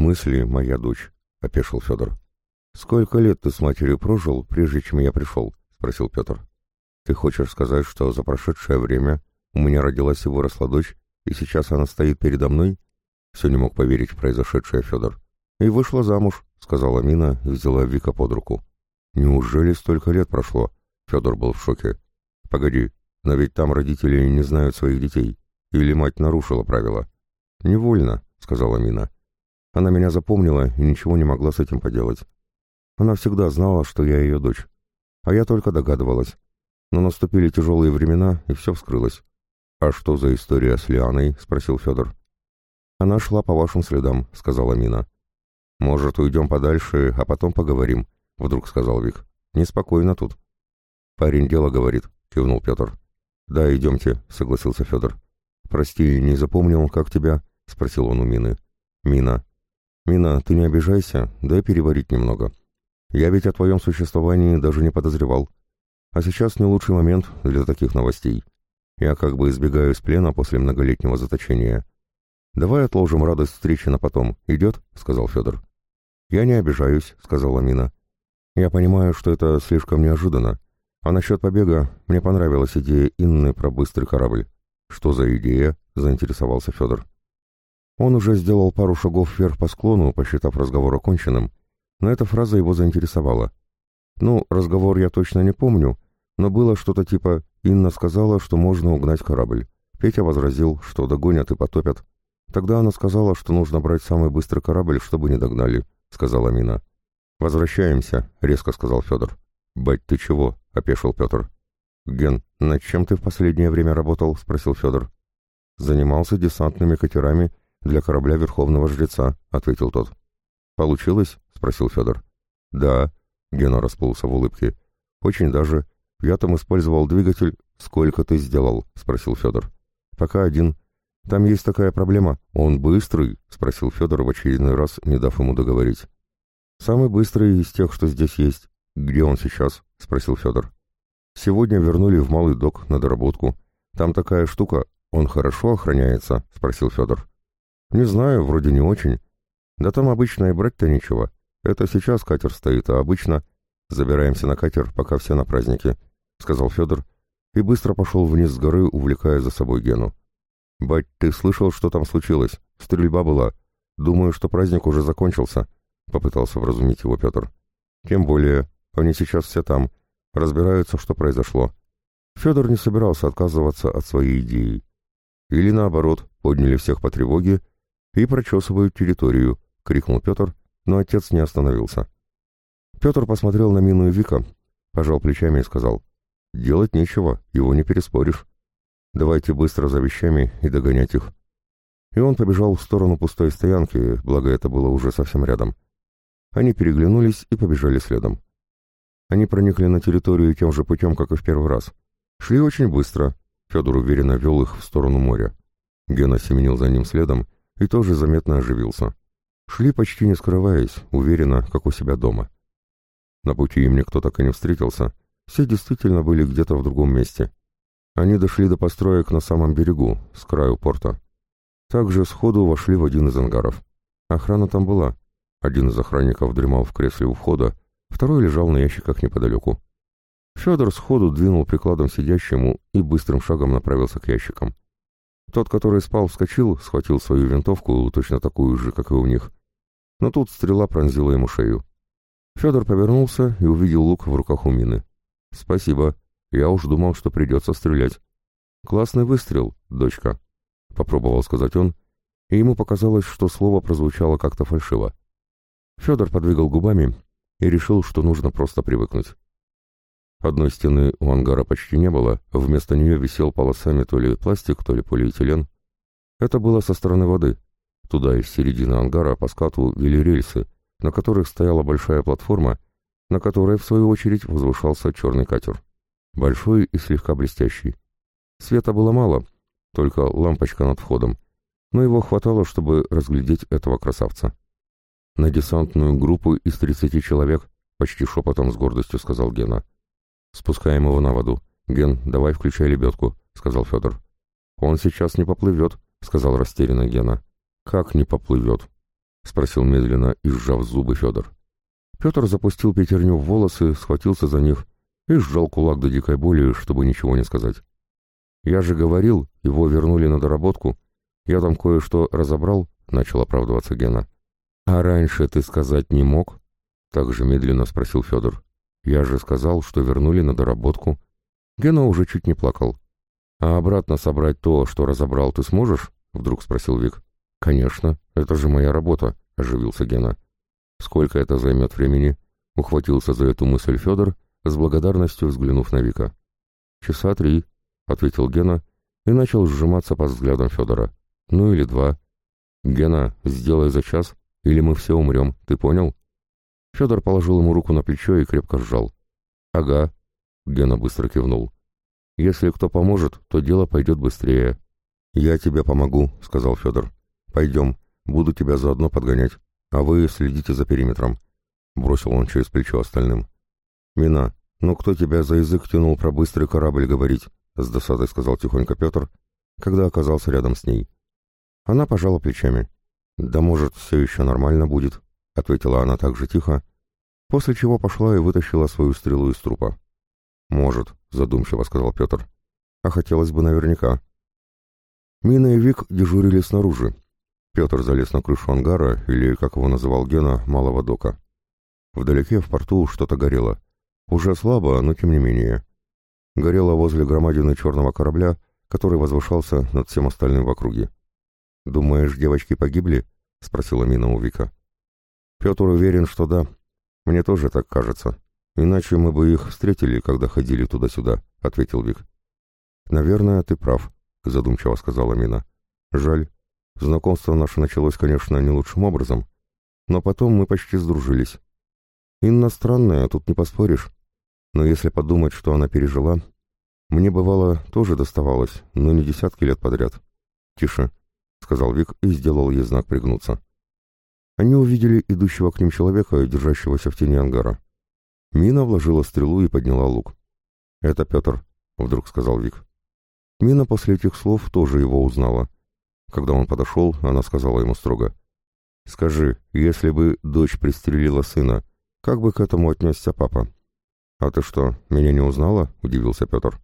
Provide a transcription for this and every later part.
смысле моя дочь?» — опешил Федор. «Сколько лет ты с матерью прожил, прежде чем я пришел?» — спросил Петр. «Ты хочешь сказать, что за прошедшее время у меня родилась и выросла дочь, и сейчас она стоит передо мной?» Все не мог поверить в произошедшее Федор. «И вышла замуж», — сказала Мина и взяла Вика под руку. «Неужели столько лет прошло?» Федор был в шоке. «Погоди, но ведь там родители не знают своих детей. Или мать нарушила правила?» «Невольно», — сказала Мина. «Она меня запомнила и ничего не могла с этим поделать. Она всегда знала, что я ее дочь. А я только догадывалась. Но наступили тяжелые времена, и все вскрылось. «А что за история с Лианой?» — спросил Федор. «Она шла по вашим следам», — сказала Мина. «Может, уйдем подальше, а потом поговорим», — вдруг сказал Вик. «Неспокойно тут». «Парень дело говорит», — кивнул Петр. «Да, идемте», — согласился Федор. «Прости, не запомнил, как тебя?» — спросил он у Мины. «Мина». «Мина, ты не обижайся, дай переварить немного. Я ведь о твоем существовании даже не подозревал. А сейчас не лучший момент для таких новостей. Я как бы избегаю из плена после многолетнего заточения. Давай отложим радость встречи на потом. Идет?» — сказал Федор. «Я не обижаюсь», — сказала Мина. «Я понимаю, что это слишком неожиданно. А насчет побега мне понравилась идея Инны про быстрый корабль». «Что за идея?» — заинтересовался Федор. Он уже сделал пару шагов вверх по склону, посчитав разговор оконченным, но эта фраза его заинтересовала. Ну, разговор я точно не помню, но было что-то типа «Инна сказала, что можно угнать корабль». Петя возразил, что догонят и потопят. Тогда она сказала, что нужно брать самый быстрый корабль, чтобы не догнали, — сказала Мина. «Возвращаемся», — резко сказал Федор. «Бать, ты чего?» — опешил Петр. «Ген, над чем ты в последнее время работал?» — спросил Федор. «Занимался десантными катерами для корабля Верховного Жреца», — ответил тот. «Получилось?» — спросил Федор. «Да», — Гена расплылся в улыбке. «Очень даже. Я там использовал двигатель. Сколько ты сделал?» — спросил Федор. «Пока один. Там есть такая проблема. Он быстрый?» — спросил Федор в очередной раз, не дав ему договорить. «Самый быстрый из тех, что здесь есть. Где он сейчас?» — спросил Федор. «Сегодня вернули в малый док на доработку. Там такая штука. Он хорошо охраняется?» — спросил Федор. «Не знаю, вроде не очень. Да там обычно и брать-то нечего. Это сейчас катер стоит, а обычно...» «Забираемся на катер, пока все на празднике», — сказал Федор, и быстро пошел вниз с горы, увлекая за собой Гену. «Бать, ты слышал, что там случилось? Стрельба была. Думаю, что праздник уже закончился», — попытался вразумить его Петр. «Тем более, они сейчас все там, разбираются, что произошло». Федор не собирался отказываться от своей идеи. Или наоборот, подняли всех по тревоге и прочесывают территорию, — крикнул Петр, но отец не остановился. Петр посмотрел на Мину Вика, пожал плечами и сказал, «Делать нечего, его не переспоришь». Давайте быстро за вещами и догонять их. И он побежал в сторону пустой стоянки, благо это было уже совсем рядом. Они переглянулись и побежали следом. Они проникли на территорию тем же путем, как и в первый раз. Шли очень быстро. Федор уверенно вел их в сторону моря. Гена семенил за ним следом и тоже заметно оживился. Шли почти не скрываясь, уверенно, как у себя дома. На пути им никто так и не встретился. Все действительно были где-то в другом месте. Они дошли до построек на самом берегу, с краю порта. Также сходу вошли в один из ангаров. Охрана там была. Один из охранников дремал в кресле у входа, второй лежал на ящиках неподалеку. Федор сходу двинул прикладом сидящему и быстрым шагом направился к ящикам. Тот, который спал, вскочил, схватил свою винтовку, точно такую же, как и у них. Но тут стрела пронзила ему шею. Федор повернулся и увидел лук в руках у мины. «Спасибо», я уж думал, что придется стрелять. «Классный выстрел, дочка», — попробовал сказать он, и ему показалось, что слово прозвучало как-то фальшиво. Федор подвигал губами и решил, что нужно просто привыкнуть. Одной стены у ангара почти не было, вместо нее висел полосами то ли пластик, то ли полиэтилен. Это было со стороны воды. Туда из середины ангара по скату вели рельсы, на которых стояла большая платформа, на которой, в свою очередь, возвышался черный катер большой и слегка блестящий. Света было мало, только лампочка над входом, но его хватало, чтобы разглядеть этого красавца. «На десантную группу из тридцати человек», — почти шепотом с гордостью сказал Гена. «Спускаем его на воду. Ген, давай включай лебедку», — сказал Федор. «Он сейчас не поплывет», — сказал растерянно Гена. «Как не поплывет?» — спросил медленно и сжав зубы Федор. Петр запустил пятерню в волосы, схватился за них и сжал кулак до дикой боли, чтобы ничего не сказать. «Я же говорил, его вернули на доработку. Я там кое-что разобрал», — начал оправдываться Гена. «А раньше ты сказать не мог?» — так же медленно спросил Федор. «Я же сказал, что вернули на доработку». Гена уже чуть не плакал. «А обратно собрать то, что разобрал, ты сможешь?» — вдруг спросил Вик. «Конечно, это же моя работа», — оживился Гена. «Сколько это займет времени?» — ухватился за эту мысль Федор, с благодарностью взглянув на Вика. «Часа три», — ответил Гена и начал сжиматься под взглядом Федора. «Ну или два». «Гена, сделай за час, или мы все умрем, ты понял?» Федор положил ему руку на плечо и крепко сжал. «Ага», — Гена быстро кивнул. «Если кто поможет, то дело пойдет быстрее». «Я тебе помогу», — сказал Федор. «Пойдем, буду тебя заодно подгонять, а вы следите за периметром», — бросил он через плечо остальным. «Мина, ну кто тебя за язык тянул про быстрый корабль говорить?» — с досадой сказал тихонько Петр, когда оказался рядом с ней. Она пожала плечами. «Да может, все еще нормально будет», — ответила она так же тихо, после чего пошла и вытащила свою стрелу из трупа. «Может», — задумчиво сказал Петр. «А хотелось бы наверняка». Мина и Вик дежурили снаружи. Петр залез на крышу ангара, или, как его называл Гена, малого дока. Вдалеке в порту что-то горело. Уже слабо, но тем не менее. Горело возле громадины черного корабля, который возвышался над всем остальным в округе. «Думаешь, девочки погибли?» — спросила Мина у Вика. Петр уверен, что да. Мне тоже так кажется. Иначе мы бы их встретили, когда ходили туда-сюда, — ответил Вик. Наверное, ты прав, — задумчиво сказала Мина. Жаль. Знакомство наше началось, конечно, не лучшим образом, но потом мы почти сдружились. Инна странная, тут не поспоришь. Но если подумать, что она пережила, мне бывало тоже доставалось, но не десятки лет подряд. Тише, — сказал Вик и сделал ей знак пригнуться. Они увидели идущего к ним человека, держащегося в тени ангара. Мина вложила стрелу и подняла лук. «Это Петр», — вдруг сказал Вик. Мина после этих слов тоже его узнала. Когда он подошел, она сказала ему строго. «Скажи, если бы дочь пристрелила сына, как бы к этому отнесся папа?» «А ты что, меня не узнала?» — удивился Петр.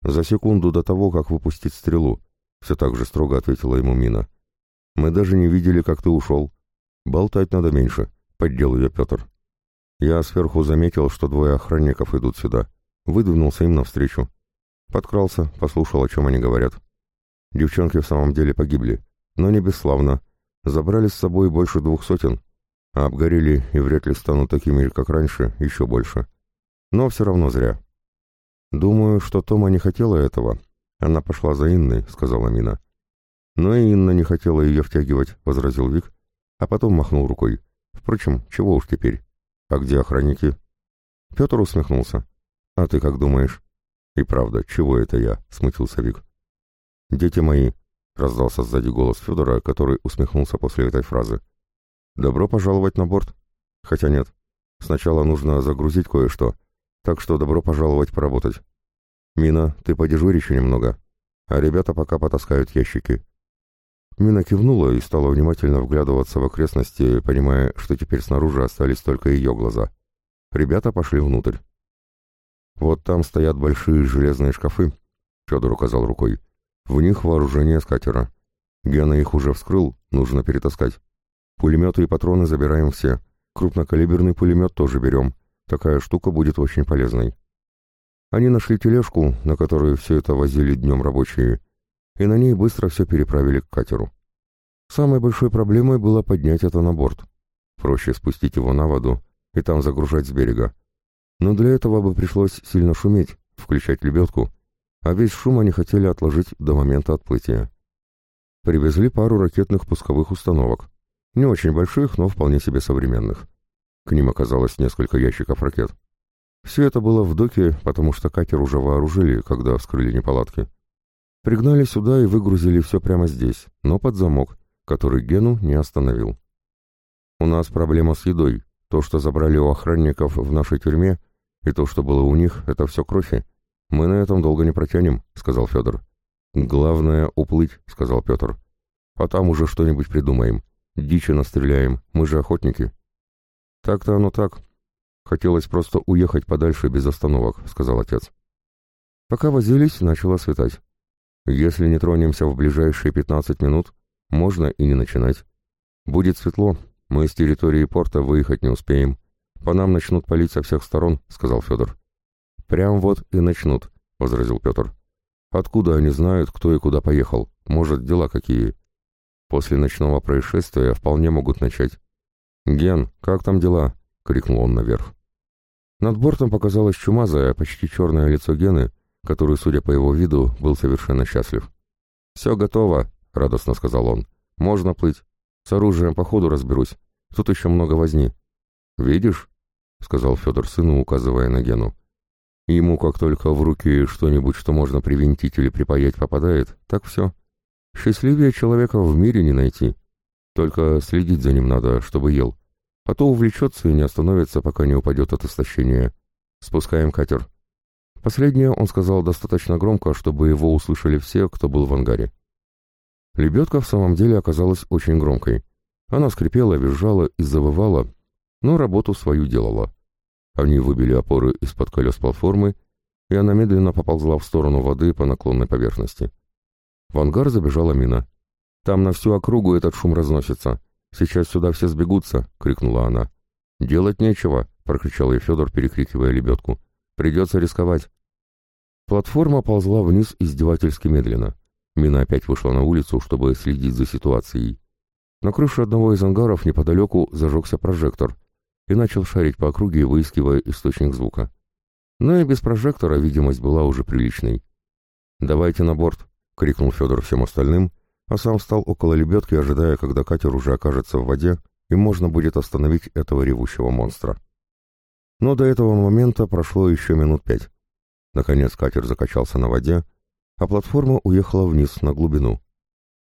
«За секунду до того, как выпустить стрелу», — все так же строго ответила ему Мина. «Мы даже не видели, как ты ушел. Болтать надо меньше», — поддел ее Петр. Я сверху заметил, что двое охранников идут сюда. Выдвинулся им навстречу. Подкрался, послушал, о чем они говорят. Девчонки в самом деле погибли, но не бесславно. Забрали с собой больше двух сотен, а обгорели и вряд ли станут такими, как раньше, еще больше. Но все равно зря. «Думаю, что Тома не хотела этого. Она пошла за Инной», — сказала Мина. «Но и Инна не хотела ее втягивать», — возразил Вик, а потом махнул рукой. «Впрочем, чего уж теперь? А где охранники?» Петр усмехнулся. «А ты как думаешь?» «И правда, чего это я?» — смутился Вик. «Дети мои», — раздался сзади голос Федора, который усмехнулся после этой фразы. «Добро пожаловать на борт. Хотя нет, сначала нужно загрузить кое-что, так что добро пожаловать поработать. Мина, ты подежурь еще немного, а ребята пока потаскают ящики». Мина кивнула и стала внимательно вглядываться в окрестности, понимая, что теперь снаружи остались только ее глаза. Ребята пошли внутрь. «Вот там стоят большие железные шкафы», — Федор указал рукой. В них вооружение с катера. Гена их уже вскрыл, нужно перетаскать. Пулеметы и патроны забираем все. Крупнокалиберный пулемет тоже берем. Такая штука будет очень полезной. Они нашли тележку, на которой все это возили днем рабочие, и на ней быстро все переправили к катеру. Самой большой проблемой было поднять это на борт. Проще спустить его на воду и там загружать с берега. Но для этого бы пришлось сильно шуметь, включать лебедку, а весь шум они хотели отложить до момента отплытия. Привезли пару ракетных пусковых установок, не очень больших, но вполне себе современных. К ним оказалось несколько ящиков ракет. Все это было в доке, потому что катер уже вооружили, когда вскрыли неполадки. Пригнали сюда и выгрузили все прямо здесь, но под замок, который Гену не остановил. «У нас проблема с едой. То, что забрали у охранников в нашей тюрьме, и то, что было у них, это все крохи. «Мы на этом долго не протянем», — сказал Федор. «Главное — уплыть», — сказал Петр. «А там уже что-нибудь придумаем. Дичи настреляем, мы же охотники». «Так-то оно так. Хотелось просто уехать подальше без остановок», — сказал отец. Пока возились, начало светать. Если не тронемся в ближайшие пятнадцать минут, можно и не начинать. Будет светло, мы с территории порта выехать не успеем. По нам начнут палить со всех сторон, сказал Федор. Прям вот и начнут, возразил Петр. Откуда они знают, кто и куда поехал? Может, дела какие? После ночного происшествия вполне могут начать. «Ген, как там дела?» — крикнул он наверх. Над бортом показалось чумазое, почти черное лицо Гены, который, судя по его виду, был совершенно счастлив. «Все готово», — радостно сказал он. «Можно плыть. С оружием по ходу разберусь. Тут еще много возни». «Видишь?» — сказал Федор сыну, указывая на Гену. Ему как только в руки что-нибудь, что можно привинтить или припаять, попадает, так все. Счастливее человека в мире не найти. Только следить за ним надо, чтобы ел. А то увлечется и не остановится, пока не упадет от истощения. Спускаем катер. Последнее он сказал достаточно громко, чтобы его услышали все, кто был в ангаре. Лебедка в самом деле оказалась очень громкой. Она скрипела, визжала и завывала, но работу свою делала. Они выбили опоры из-под колес платформы, и она медленно поползла в сторону воды по наклонной поверхности. В ангар забежала мина. «Там на всю округу этот шум разносится. Сейчас сюда все сбегутся!» — крикнула она. «Делать нечего!» — прокричал ей Федор, перекрикивая лебедку. «Придется рисковать!» Платформа ползла вниз издевательски медленно. Мина опять вышла на улицу, чтобы следить за ситуацией. На крыше одного из ангаров неподалеку зажегся прожектор, и начал шарить по округе, выискивая источник звука. Но и без прожектора видимость была уже приличной. «Давайте на борт!» — крикнул Федор всем остальным, а сам встал около лебедки, ожидая, когда катер уже окажется в воде, и можно будет остановить этого ревущего монстра. Но до этого момента прошло еще минут пять. Наконец катер закачался на воде, а платформа уехала вниз на глубину.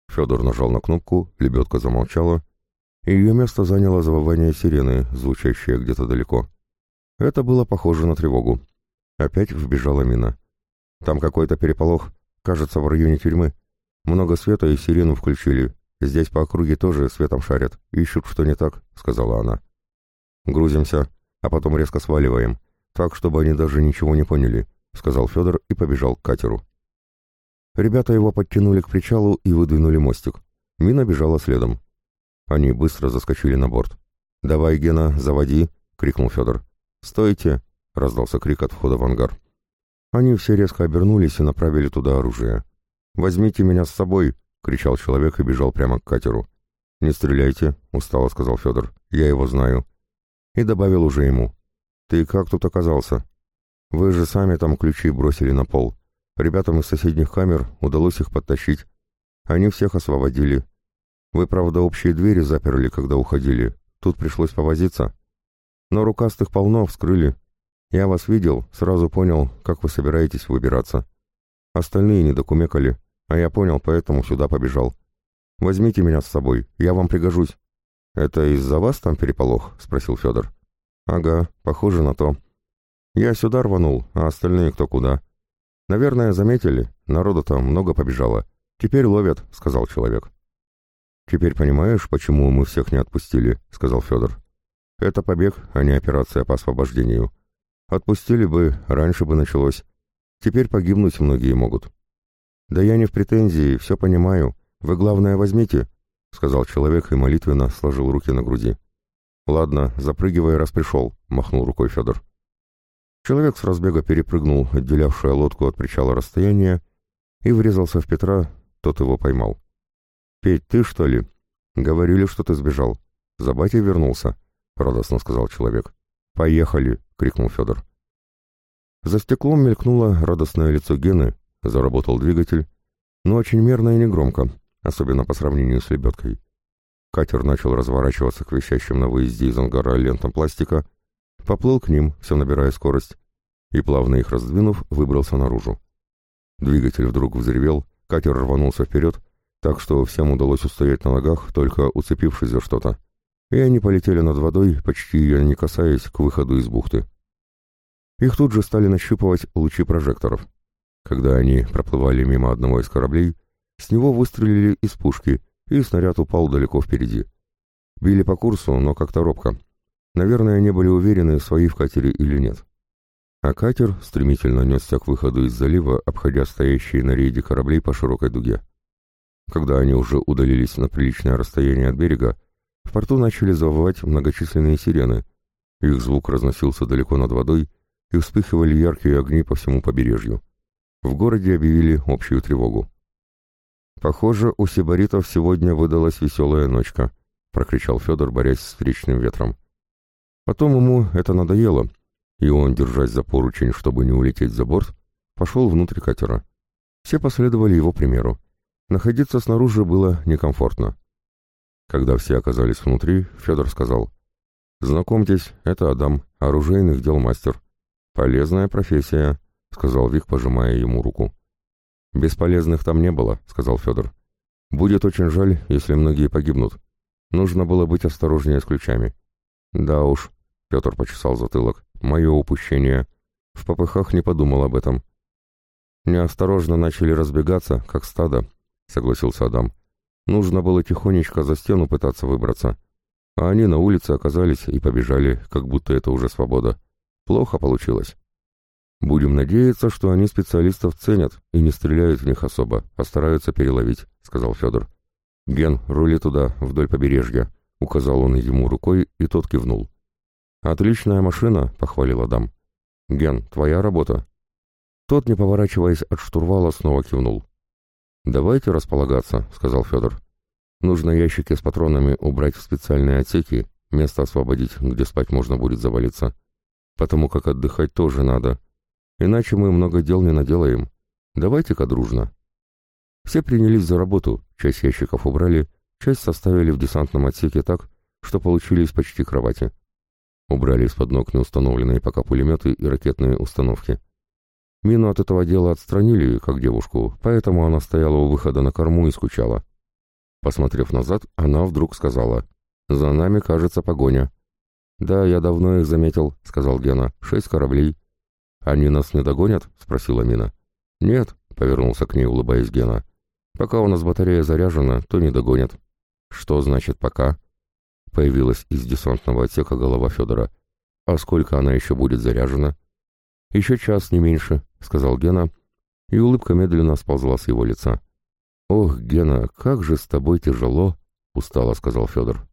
Федор нажал на кнопку, лебедка замолчала, и ее место заняло завывание сирены, звучащее где-то далеко. Это было похоже на тревогу. Опять вбежала мина. Там какой-то переполох, кажется, в районе тюрьмы. Много света и сирену включили. Здесь по округе тоже светом шарят, ищут, что не так, — сказала она. Грузимся, а потом резко сваливаем, так, чтобы они даже ничего не поняли, — сказал Федор и побежал к катеру. Ребята его подтянули к причалу и выдвинули мостик. Мина бежала следом. Они быстро заскочили на борт. «Давай, Гена, заводи!» — крикнул Федор. «Стойте!» — раздался крик от входа в ангар. Они все резко обернулись и направили туда оружие. «Возьмите меня с собой!» — кричал человек и бежал прямо к катеру. «Не стреляйте!» — устало сказал Федор. «Я его знаю». И добавил уже ему. «Ты как тут оказался? Вы же сами там ключи бросили на пол. Ребятам из соседних камер удалось их подтащить. Они всех освободили, вы, правда, общие двери заперли, когда уходили. Тут пришлось повозиться. Но рукастых полно, вскрыли. Я вас видел, сразу понял, как вы собираетесь выбираться. Остальные не докумекали, а я понял, поэтому сюда побежал. Возьмите меня с собой, я вам пригожусь. Это из-за вас там переполох? Спросил Федор. Ага, похоже на то. Я сюда рванул, а остальные кто куда. Наверное, заметили, народу там много побежало. Теперь ловят, сказал человек. «Теперь понимаешь, почему мы всех не отпустили?» — сказал Федор. «Это побег, а не операция по освобождению. Отпустили бы, раньше бы началось. Теперь погибнуть многие могут». «Да я не в претензии, все понимаю. Вы, главное, возьмите», — сказал человек и молитвенно сложил руки на груди. «Ладно, запрыгивай, раз пришел», — махнул рукой Федор. Человек с разбега перепрыгнул отделявшее лодку от причала расстояние и врезался в Петра, тот его поймал. «Петь, ты что ли? Говорили, что ты сбежал. За батей вернулся», — радостно сказал человек. «Поехали!» — крикнул Федор. За стеклом мелькнуло радостное лицо Гены, заработал двигатель, но очень мерно и негромко, особенно по сравнению с лебедкой. Катер начал разворачиваться к висящим на выезде из ангара лентам пластика, поплыл к ним, все набирая скорость, и, плавно их раздвинув, выбрался наружу. Двигатель вдруг взревел, катер рванулся вперед, так что всем удалось устоять на ногах, только уцепившись за что-то. И они полетели над водой, почти ее не касаясь, к выходу из бухты. Их тут же стали нащупывать лучи прожекторов. Когда они проплывали мимо одного из кораблей, с него выстрелили из пушки, и снаряд упал далеко впереди. Били по курсу, но как-то робко. Наверное, не были уверены, свои в катере или нет. А катер стремительно несся к выходу из залива, обходя стоящие на рейде корабли по широкой дуге. Когда они уже удалились на приличное расстояние от берега, в порту начали завывать многочисленные сирены. Их звук разносился далеко над водой, и вспыхивали яркие огни по всему побережью. В городе объявили общую тревогу. «Похоже, у сибаритов сегодня выдалась веселая ночка», — прокричал Федор, борясь с встречным ветром. Потом ему это надоело, и он, держась за поручень, чтобы не улететь за борт, пошел внутрь катера. Все последовали его примеру. Находиться снаружи было некомфортно. Когда все оказались внутри, Федор сказал, «Знакомьтесь, это Адам, оружейных дел мастер. Полезная профессия», — сказал Вик, пожимая ему руку. «Бесполезных там не было», — сказал Федор. «Будет очень жаль, если многие погибнут. Нужно было быть осторожнее с ключами». «Да уж», — Петр почесал затылок, — «мое упущение. В попыхах не подумал об этом». «Неосторожно начали разбегаться, как стадо», — согласился Адам. «Нужно было тихонечко за стену пытаться выбраться. А они на улице оказались и побежали, как будто это уже свобода. Плохо получилось». «Будем надеяться, что они специалистов ценят и не стреляют в них особо, а стараются переловить», — сказал Федор. «Ген, рули туда, вдоль побережья», — указал он ему рукой, и тот кивнул. «Отличная машина», — похвалил Адам. «Ген, твоя работа». Тот, не поворачиваясь от штурвала, снова кивнул. «Давайте располагаться», — сказал Федор. «Нужно ящики с патронами убрать в специальные отсеки, место освободить, где спать можно будет завалиться. Потому как отдыхать тоже надо, Иначе мы много дел не наделаем. Давайте-ка дружно. Все принялись за работу, часть ящиков убрали, часть составили в десантном отсеке так, что получились почти кровати. Убрали из-под ног неустановленные пока пулеметы и ракетные установки. Мину от этого дела отстранили, как девушку, поэтому она стояла у выхода на корму и скучала. Посмотрев назад, она вдруг сказала, «За нами, кажется, погоня». «Да, я давно их заметил», — сказал Гена, — «шесть кораблей». «Они нас не догонят?» — спросила Мина. «Нет», — повернулся к ней, улыбаясь Гена. «Пока у нас батарея заряжена, то не догонят». «Что значит «пока»?» Появилась из десантного отсека голова Федора. «А сколько она еще будет заряжена?» «Еще час, не меньше», — сказал Гена, и улыбка медленно сползла с его лица. «Ох, Гена, как же с тобой тяжело!» — устало сказал Федор.